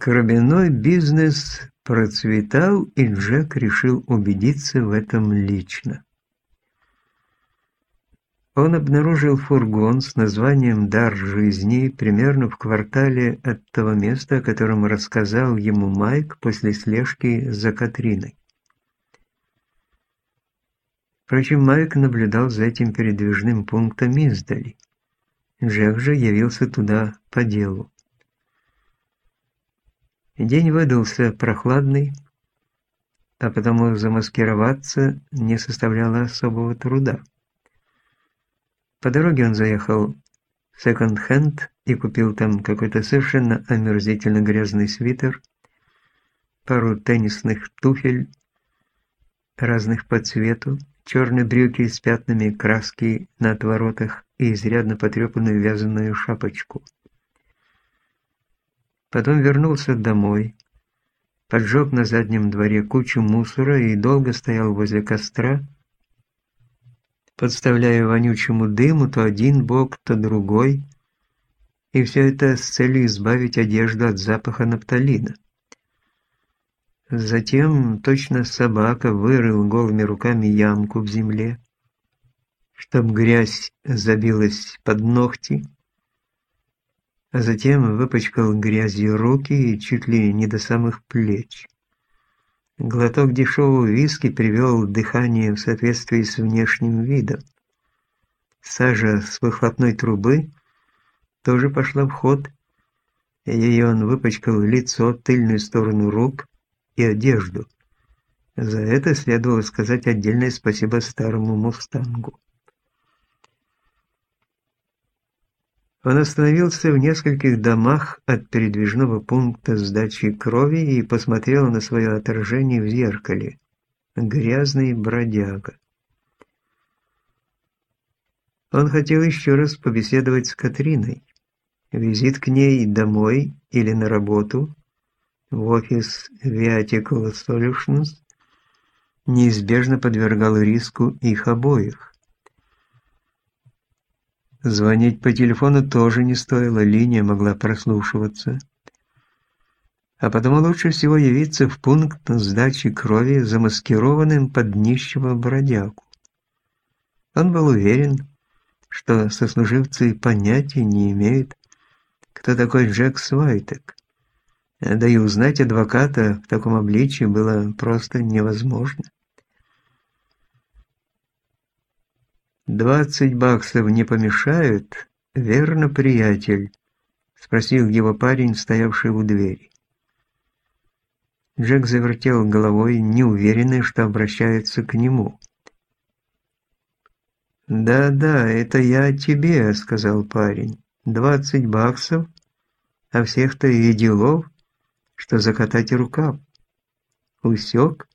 Кровяной бизнес процветал, и Джек решил убедиться в этом лично. Он обнаружил фургон с названием «Дар жизни» примерно в квартале от того места, о котором рассказал ему Майк после слежки за Катриной. Впрочем, Майк наблюдал за этим передвижным пунктом издали. Джек же явился туда по делу. День выдался прохладный, а потому замаскироваться не составляло особого труда. По дороге он заехал в секонд-хенд и купил там какой-то совершенно омерзительно грязный свитер, пару теннисных туфель разных по цвету, черные брюки с пятнами краски на отворотах и изрядно потрепанную вязаную шапочку. Потом вернулся домой, поджег на заднем дворе кучу мусора и долго стоял возле костра, подставляя вонючему дыму то один бок, то другой, и все это с целью избавить одежду от запаха нафталина. Затем, точно собака, вырыл голыми руками ямку в земле, чтоб грязь забилась под ногти, а затем выпачкал грязью руки чуть ли не до самых плеч. Глоток дешевого виски привел дыхание в соответствии с внешним видом. Сажа с выхлопной трубы тоже пошла в ход, ее он выпачкал лицо, тыльную сторону рук и одежду. За это следовало сказать отдельное спасибо старому «Мустангу». Он остановился в нескольких домах от передвижного пункта сдачи крови и посмотрел на свое отражение в зеркале. Грязный бродяга. Он хотел еще раз побеседовать с Катриной. Визит к ней домой или на работу в офис Viatical Solutions неизбежно подвергал риску их обоих. Звонить по телефону тоже не стоило, линия могла прослушиваться. А потому лучше всего явиться в пункт сдачи крови замаскированным под нищего бродягу. Он был уверен, что сослуживцы понятия не имеют, кто такой Джек Свайтек. Да и узнать адвоката в таком обличии было просто невозможно. «Двадцать баксов не помешают, верно, приятель?» – спросил его парень, стоявший у двери. Джек завертел головой, неуверенный, что обращается к нему. «Да-да, это я тебе», – сказал парень. «Двадцать баксов, а всех-то и делов, что закатать рукав. Усек?»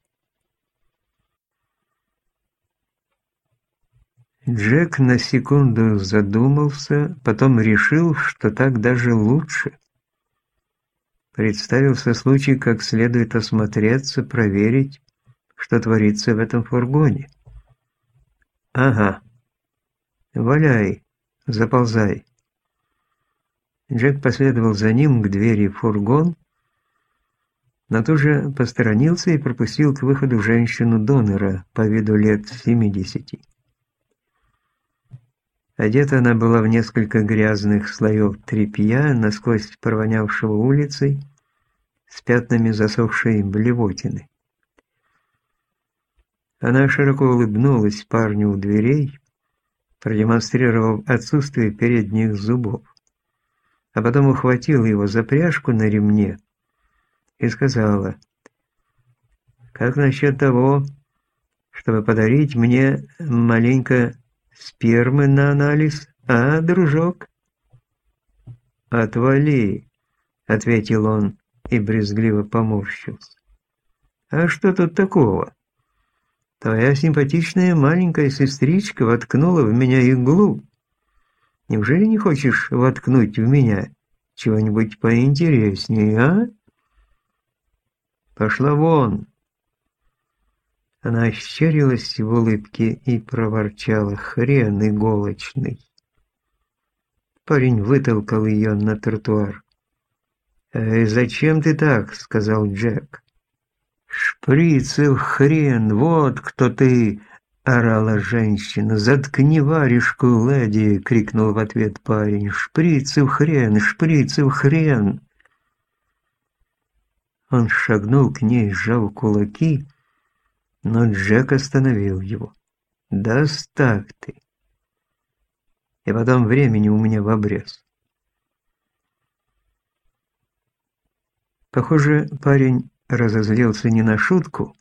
Джек на секунду задумался, потом решил, что так даже лучше. Представился случай, как следует осмотреться, проверить, что творится в этом фургоне. «Ага. Валяй, заползай». Джек последовал за ним к двери фургон, но тут же посторонился и пропустил к выходу женщину-донора по виду лет семидесяти. Одета она была в несколько грязных слоев тряпья, насквозь провонявшего улицей, с пятнами засохшей блевотины. Она широко улыбнулась парню у дверей, продемонстрировав отсутствие передних зубов, а потом ухватила его за пряжку на ремне и сказала, «Как насчет того, чтобы подарить мне маленько Спермы на анализ, а, дружок?» «Отвали», — ответил он и брезгливо поморщился. «А что тут такого? Твоя симпатичная маленькая сестричка воткнула в меня иглу. Неужели не хочешь воткнуть в меня чего-нибудь поинтереснее, а?» «Пошла вон!» Она ощерилась в улыбке и проворчала «Хрен иголочный». Парень вытолкал ее на тротуар. «Эй, зачем ты так?» — сказал Джек. «Шприцев хрен, вот кто ты!» — орала женщина. «Заткни варежку, леди!» — крикнул в ответ парень. «Шприцев хрен, шприцев хрен!» Он шагнул к ней, сжал кулаки, но Джек остановил его. «Да оставь ты!» И потом времени у меня в обрез. Похоже, парень разозлился не на шутку,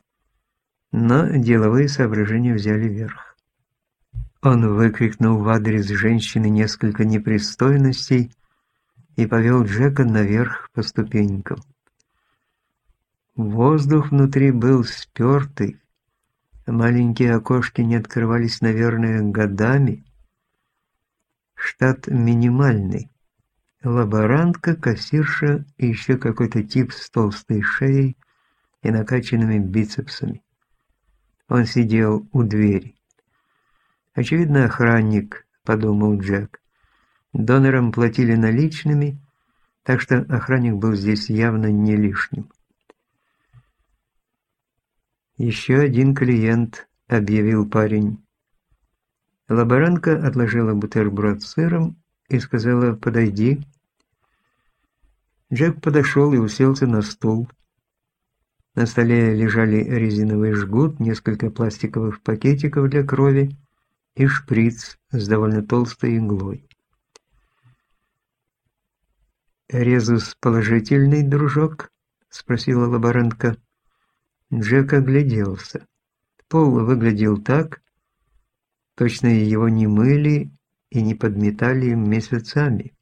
но деловые соображения взяли верх. Он выкрикнул в адрес женщины несколько непристойностей и повел Джека наверх по ступенькам. Воздух внутри был спертый, маленькие окошки не открывались, наверное, годами. Штат минимальный лаборантка, кассирша и еще какой-то тип с толстой шеей и накачанными бицепсами. Он сидел у двери. «Очевидно, охранник», — подумал Джек. Донорам платили наличными, так что охранник был здесь явно не лишним. «Еще один клиент», — объявил парень. Лаборантка отложила бутерброд с сыром и сказала «подойди». Джек подошел и уселся на стул. На столе лежали резиновый жгут, несколько пластиковых пакетиков для крови и шприц с довольно толстой иглой. «Резус положительный, дружок?» – спросила лаборантка. Джек огляделся. Пол выглядел так, точно его не мыли и не подметали месяцами.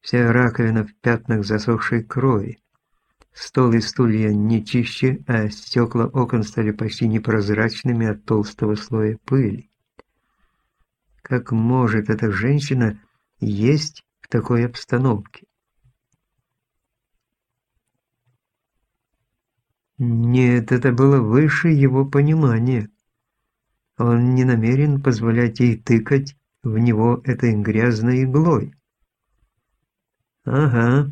Вся раковина в пятнах засохшей крови. Стол и стулья не чище, а стекла окон стали почти непрозрачными от толстого слоя пыли. Как может эта женщина есть в такой обстановке? Нет, это было выше его понимания. Он не намерен позволять ей тыкать в него этой грязной иглой. «Ага,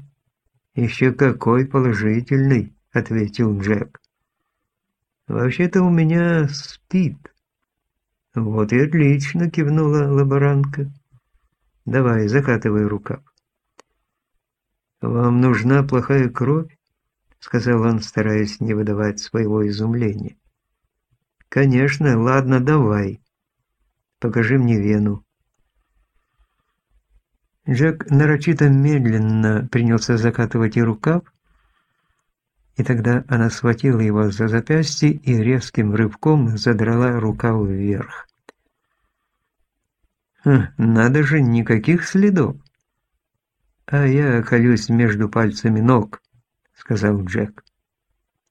еще какой положительный», — ответил Джек. «Вообще-то у меня спит». «Вот и отлично», — кивнула лаборантка. «Давай, закатывай рукав». «Вам нужна плохая кровь?» — сказал он, стараясь не выдавать своего изумления. «Конечно, ладно, давай. Покажи мне вену». Джек нарочито медленно принялся закатывать и рукав, и тогда она схватила его за запястье и резким рывком задрала рукав вверх. «Хм, «Надо же, никаких следов!» «А я колюсь между пальцами ног», — сказал Джек.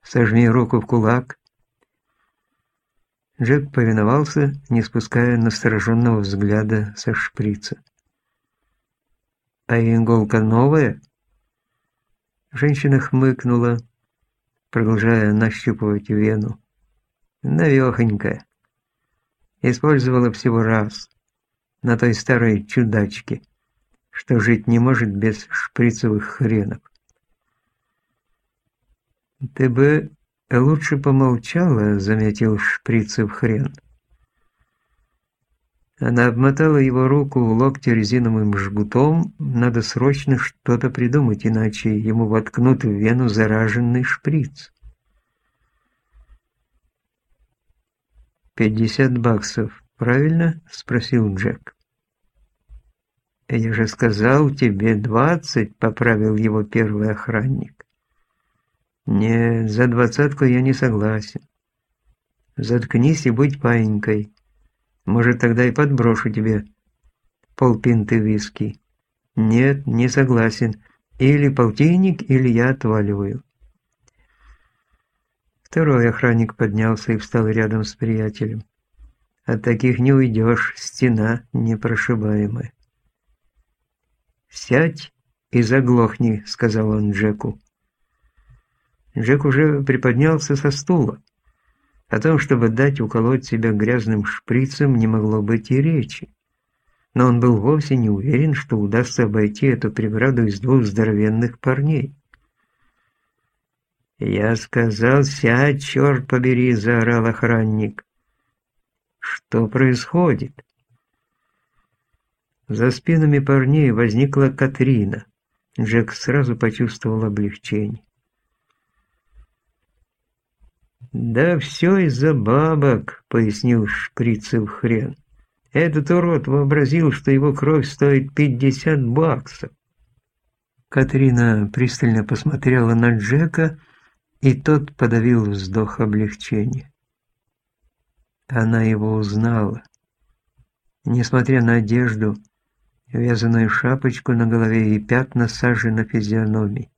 «Сожми руку в кулак». Джек повиновался, не спуская настороженного взгляда со шприца. «А иголка новая?» Женщина хмыкнула, продолжая нащупывать вену. «Навехонькая. Использовала всего раз, на той старой чудачке, что жить не может без шприцевых хренов. «Ты бы лучше помолчала», — заметил шприцев хрен. Она обмотала его руку в локте резиновым жгутом. Надо срочно что-то придумать, иначе ему воткнут в вену зараженный шприц. «Пятьдесят баксов, правильно?» – спросил Джек. «Я же сказал тебе двадцать», – поправил его первый охранник. «Нет, за двадцатку я не согласен. Заткнись и будь паинькой». Может, тогда и подброшу тебе полпинты виски. Нет, не согласен. Или полтинник, или я отваливаю. Второй охранник поднялся и встал рядом с приятелем. От таких не уйдешь, стена непрошибаемая. «Сядь и заглохни», — сказал он Джеку. Джек уже приподнялся со стула. О том, чтобы дать уколоть себя грязным шприцем, не могло быть и речи. но он был вовсе не уверен, что удастся обойти эту преграду из двух здоровенных парней. «Я сказал, сядь, черт побери!» – заорал охранник. «Что происходит?» За спинами парней возникла Катрина. Джек сразу почувствовал облегчение. «Да все из-за бабок», — пояснил шприцев хрен. «Этот урод вообразил, что его кровь стоит пятьдесят баксов». Катрина пристально посмотрела на Джека, и тот подавил вздох облегчения. Она его узнала. Несмотря на одежду, вязаную шапочку на голове и пятна сажи на физиономии.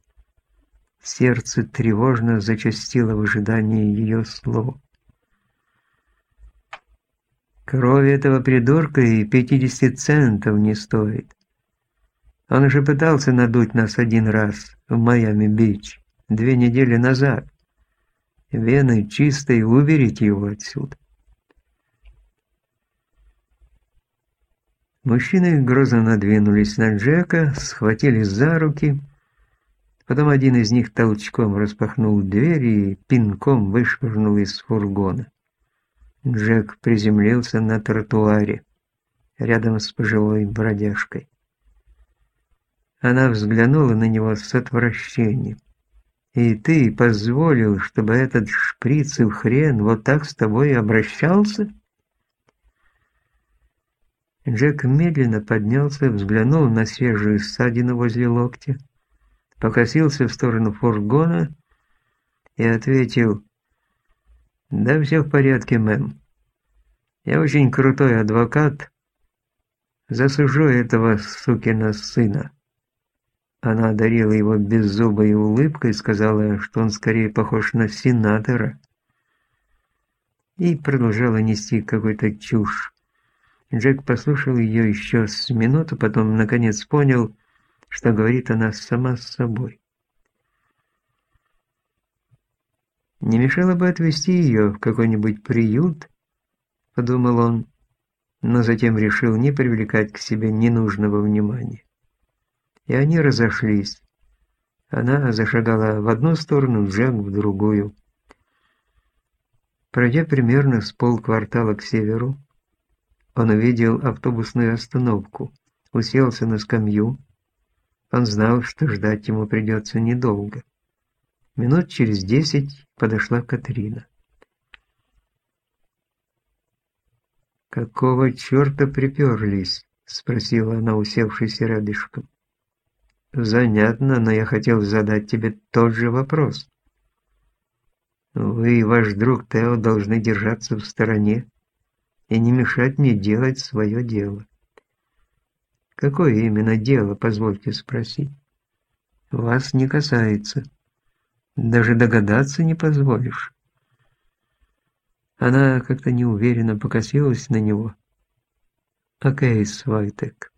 Сердце тревожно зачастило в ожидании ее слов. Крови этого придурка и 50 центов не стоит. Он уже пытался надуть нас один раз в Майами-Бич, две недели назад. Вены чистые, уберите его отсюда. Мужчины грозно надвинулись на Джека, схватились за руки. Потом один из них толчком распахнул дверь и пинком вышвырнул из фургона. Джек приземлился на тротуаре, рядом с пожилой бродяжкой. Она взглянула на него с отвращением. «И ты позволил, чтобы этот шприц и хрен вот так с тобой обращался?» Джек медленно поднялся, взглянул на свежую ссадину возле локтя, покосился в сторону фургона и ответил «Да все в порядке, мэм. Я очень крутой адвокат. Засужу этого сукина сына». Она одарила его беззубой улыбкой сказала, что он скорее похож на сенатора. И продолжала нести какой-то чушь. Джек послушал ее еще с минуту, потом наконец понял, что говорит она сама с собой. «Не мешало бы отвезти ее в какой-нибудь приют?» – подумал он, но затем решил не привлекать к себе ненужного внимания. И они разошлись. Она зашагала в одну сторону, Джек в другую. Пройдя примерно с полквартала к северу, он увидел автобусную остановку, уселся на скамью. Он знал, что ждать ему придется недолго. Минут через десять подошла Катрина. «Какого черта приперлись?» – спросила она, усевшись рядышком. «Занятно, но я хотел задать тебе тот же вопрос. Вы и ваш друг Тео должны держаться в стороне и не мешать мне делать свое дело. Какое именно дело, позвольте спросить? Вас не касается. Даже догадаться не позволишь. Она как-то неуверенно покосилась на него. Окей, Свайтек.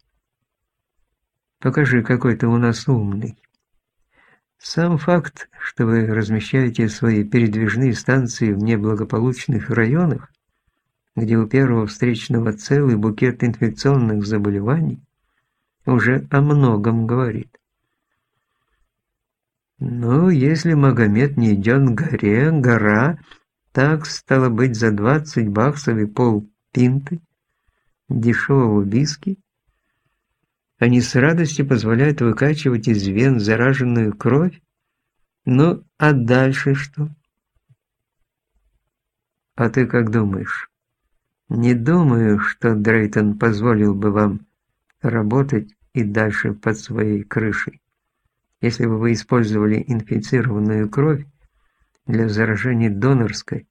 Покажи, какой ты у нас умный. Сам факт, что вы размещаете свои передвижные станции в неблагополучных районах, где у первого встречного целый букет инфекционных заболеваний, уже о многом говорит. Ну, если Магомед не идет к горе, гора, так стало быть за 20 баксов и пол пинты дешевого виски, они с радостью позволяют выкачивать из вен зараженную кровь, ну, а дальше что? А ты как думаешь? Не думаю, что Дрейтон позволил бы вам работать и дальше под своей крышей, если бы вы использовали инфицированную кровь для заражения донорской,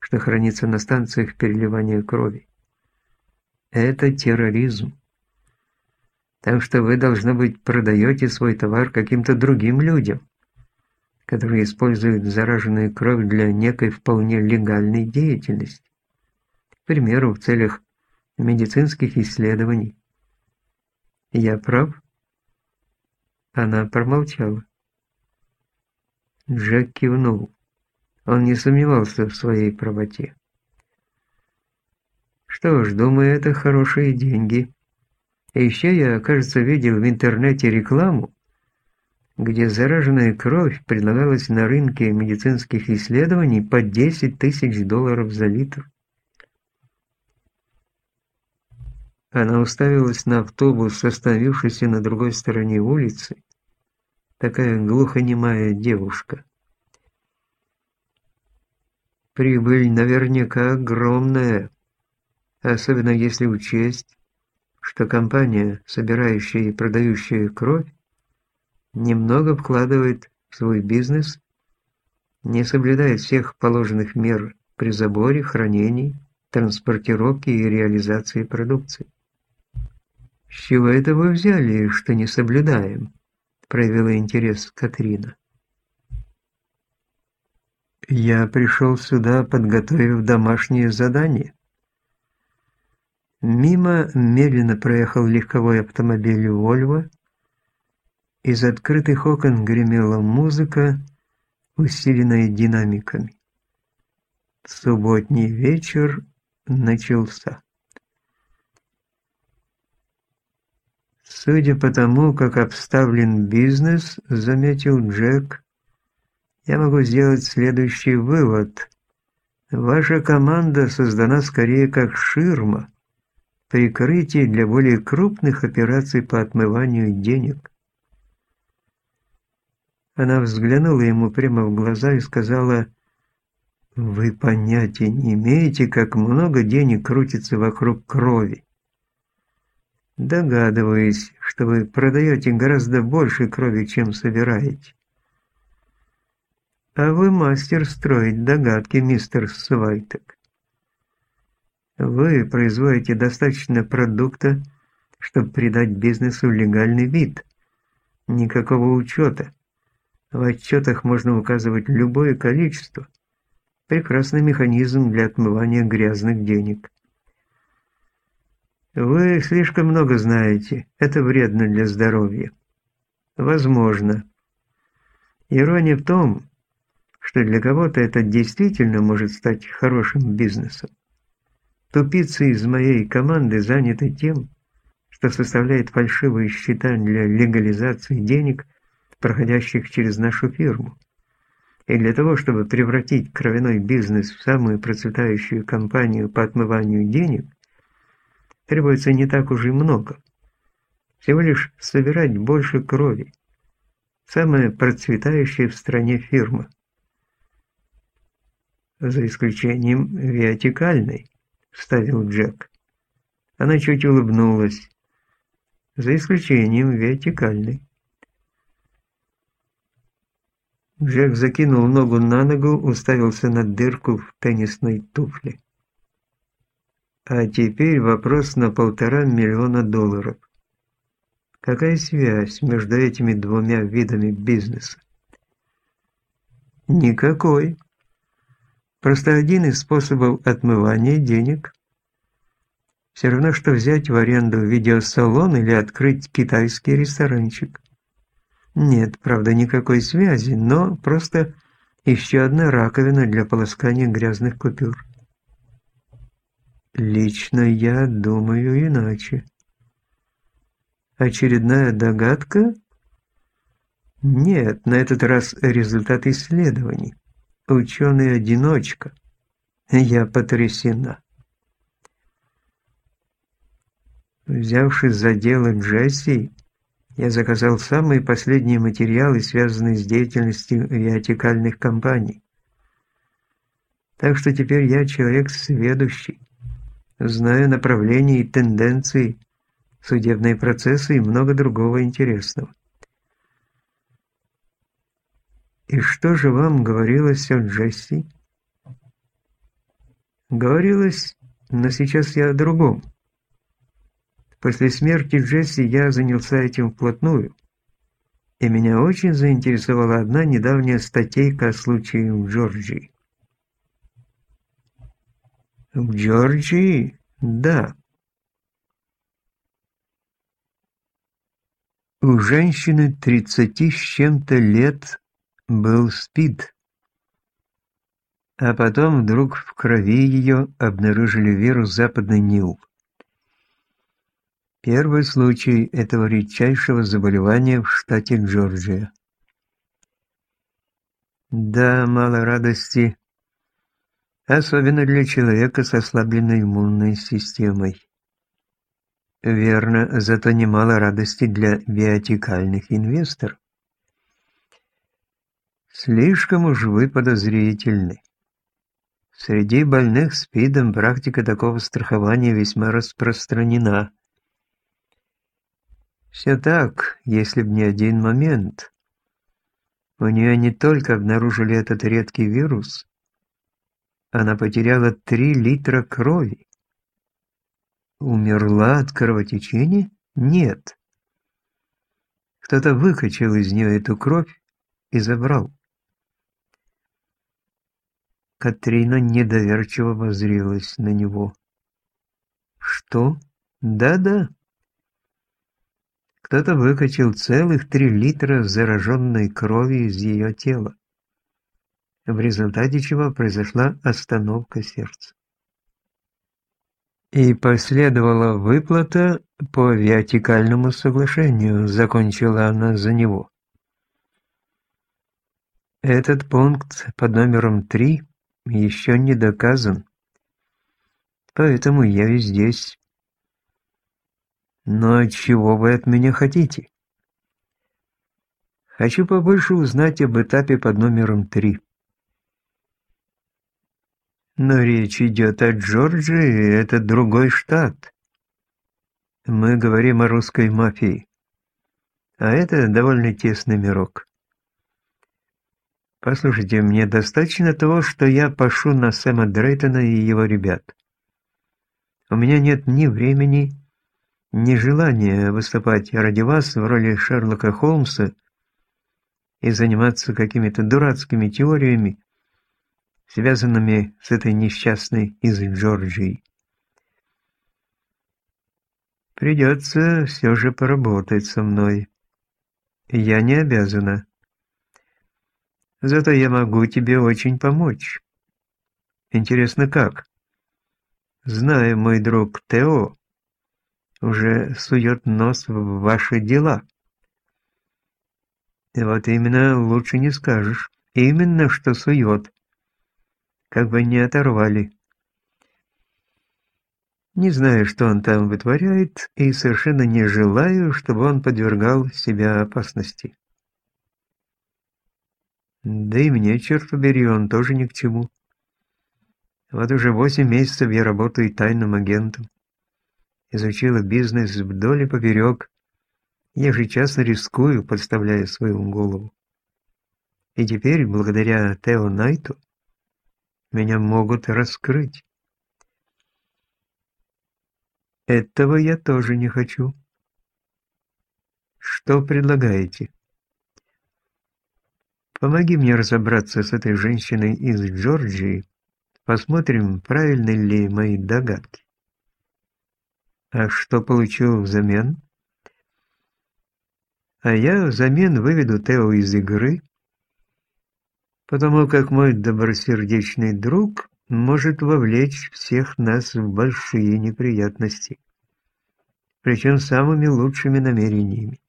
что хранится на станциях переливания крови. Это терроризм. Так что вы, должно быть, продаете свой товар каким-то другим людям, которые используют зараженную кровь для некой вполне легальной деятельности к примеру, в целях медицинских исследований. Я прав? Она промолчала. Джек кивнул. Он не сомневался в своей правоте. Что ж, думаю, это хорошие деньги. И еще я, кажется, видел в интернете рекламу, где зараженная кровь предлагалась на рынке медицинских исследований по 10 тысяч долларов за литр. Она уставилась на автобус, остановившийся на другой стороне улицы. Такая глухонемая девушка. Прибыль наверняка огромная, особенно если учесть, что компания, собирающая и продающая кровь, немного вкладывает в свой бизнес, не соблюдает всех положенных мер при заборе, хранении, транспортировке и реализации продукции. «С чего это вы взяли, что не соблюдаем?» – проявила интерес Катрина. «Я пришел сюда, подготовив домашнее задание». Мимо медленно проехал легковой автомобиль «Вольво». Из открытых окон гремела музыка, усиленная динамиками. Субботний вечер начался. Судя по тому, как обставлен бизнес, заметил Джек, я могу сделать следующий вывод. Ваша команда создана скорее как ширма, прикрытие для более крупных операций по отмыванию денег. Она взглянула ему прямо в глаза и сказала, «Вы понятия не имеете, как много денег крутится вокруг крови. Догадываюсь, что вы продаете гораздо больше крови, чем собираете. А вы мастер строить догадки, мистер Свайтек. Вы производите достаточно продукта, чтобы придать бизнесу легальный вид. Никакого учета. В отчетах можно указывать любое количество. Прекрасный механизм для отмывания грязных денег. Вы слишком много знаете. Это вредно для здоровья. Возможно. Ирония в том, что для кого-то это действительно может стать хорошим бизнесом. Тупицы из моей команды заняты тем, что составляет фальшивые счета для легализации денег, проходящих через нашу фирму. И для того, чтобы превратить кровяной бизнес в самую процветающую компанию по отмыванию денег, требуется не так уж и много. Всего лишь собирать больше крови. Самая процветающая в стране фирма. За исключением виатикальной. – вставил Джек. Она чуть улыбнулась. За исключением вертикальной. Джек закинул ногу на ногу, уставился на дырку в теннисной туфле. А теперь вопрос на полтора миллиона долларов. Какая связь между этими двумя видами бизнеса? Никакой. Просто один из способов отмывания денег. Все равно, что взять в аренду видеосалон или открыть китайский ресторанчик. Нет, правда, никакой связи, но просто еще одна раковина для полоскания грязных купюр. Лично я думаю иначе. Очередная догадка? Нет, на этот раз результат исследований ученый-одиночка. Я потрясена. Взявшись за дело Джесси, я заказал самые последние материалы, связанные с деятельностью виатикальных компаний. Так что теперь я человек сведущий, знаю направления и тенденции, судебные процессы и много другого интересного. «И что же вам говорилось о Джесси?» «Говорилось, но сейчас я о другом. После смерти Джесси я занялся этим вплотную, и меня очень заинтересовала одна недавняя статейка о случае в Джорджии». «В Джорджии? Да». У женщины тридцати с чем-то лет был СПИД. А потом вдруг в крови ее обнаружили вирус западный НИЛ. Первый случай этого редчайшего заболевания в штате Джорджия. Да, мало радости, особенно для человека с ослабленной иммунной системой. Верно, зато немало радости для биотикальных инвесторов. Слишком уж вы подозрительны. Среди больных СПИДом практика такого страхования весьма распространена. Все так, если б не один момент. У нее не только обнаружили этот редкий вирус, она потеряла 3 литра крови. Умерла от кровотечения? Нет. Кто-то выкачал из нее эту кровь и забрал. Катрина недоверчиво воззрилась на него. «Что? Да-да, кто-то выкачал целых три литра зараженной крови из ее тела, в результате чего произошла остановка сердца. И последовала выплата по виатикальному соглашению, закончила она за него. Этот пункт под номером 3 еще не доказан, поэтому я и здесь. Но чего вы от меня хотите? Хочу побольше узнать об этапе под номером три. Но речь идет о Джорджии, это другой штат. Мы говорим о русской мафии. А это довольно тесный мирок. Послушайте, мне достаточно того, что я пошу на Сэма Дрейтона и его ребят. У меня нет ни времени, нежелание выступать ради вас в роли Шерлока Холмса и заниматься какими-то дурацкими теориями, связанными с этой несчастной из Джорджии. Придется все же поработать со мной. Я не обязана. Зато я могу тебе очень помочь. Интересно, как? Знаю, мой друг Тео, уже сует нос в ваши дела. Вот именно лучше не скажешь. Именно что сует. Как бы не оторвали. Не знаю, что он там вытворяет, и совершенно не желаю, чтобы он подвергал себя опасности. Да и мне, черт побери, он тоже ни к чему. Вот уже восемь месяцев я работаю тайным агентом изучила бизнес вдоль и поперек. Я ежечасно рискую, подставляя свою голову. И теперь, благодаря Тео Найту, меня могут раскрыть. Этого я тоже не хочу. Что предлагаете? Помоги мне разобраться с этой женщиной из Джорджии. Посмотрим, правильны ли мои догадки. А что получил взамен? А я взамен выведу Тео из игры, потому как мой добросердечный друг может вовлечь всех нас в большие неприятности, причем самыми лучшими намерениями.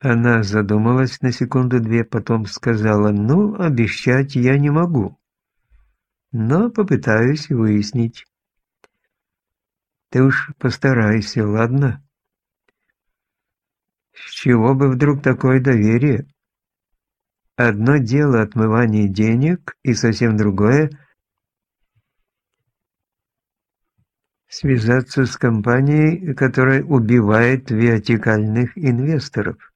Она задумалась на секунду-две, потом сказала, «Ну, обещать я не могу, но попытаюсь выяснить». Ты уж постарайся, ладно? С чего бы вдруг такое доверие? Одно дело отмывание денег, и совсем другое – связаться с компанией, которая убивает вертикальных инвесторов.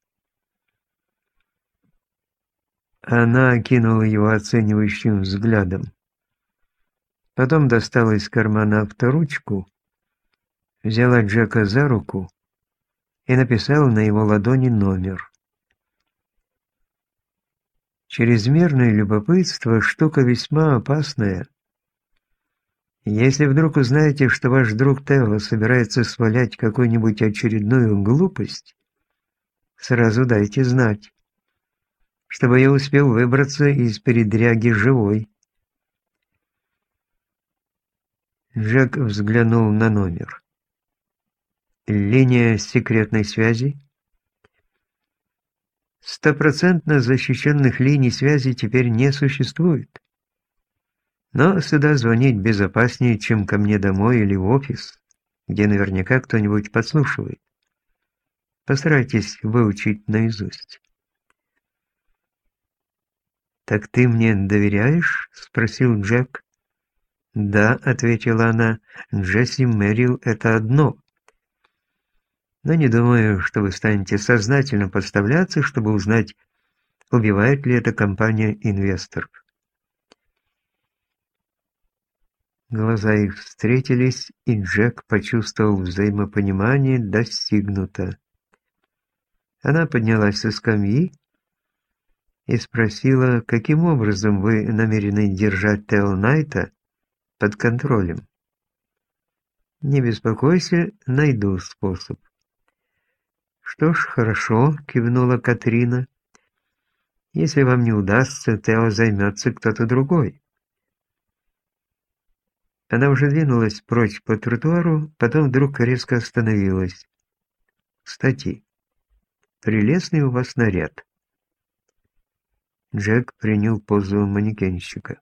Она окинула его оценивающим взглядом. Потом достала из кармана авторучку взяла Джека за руку и написала на его ладони номер. Чрезмерное любопытство – штука весьма опасная. Если вдруг узнаете, что ваш друг Тео собирается свалять какую-нибудь очередную глупость, сразу дайте знать, чтобы я успел выбраться из передряги живой. Джек взглянул на номер. Линия секретной связи? Стопроцентно защищенных линий связи теперь не существует. Но сюда звонить безопаснее, чем ко мне домой или в офис, где наверняка кто-нибудь подслушивает. Постарайтесь выучить наизусть. «Так ты мне доверяешь?» – спросил Джек. «Да», – ответила она, – «Джесси Мэрил – это одно, но не думаю, что вы станете сознательно подставляться, чтобы узнать, убивает ли эта компания инвесторов. Глаза их встретились, и Джек почувствовал взаимопонимание достигнуто. Она поднялась со скамьи и спросила, каким образом вы намерены держать Тео Найта под контролем. «Не беспокойся, найду способ». «Что ж, хорошо», — кивнула Катрина. «Если вам не удастся, Тео займется кто-то другой». Она уже двинулась прочь по тротуару, потом вдруг резко остановилась. «Кстати, прелестный у вас наряд». Джек принял позу манекенщика.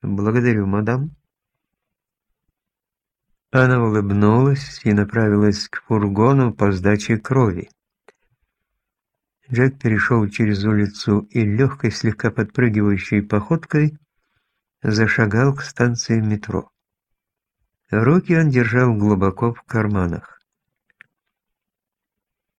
«Благодарю, мадам». Она улыбнулась и направилась к фургону по сдаче крови. Джек перешел через улицу и легкой, слегка подпрыгивающей походкой зашагал к станции метро. Руки он держал глубоко в карманах.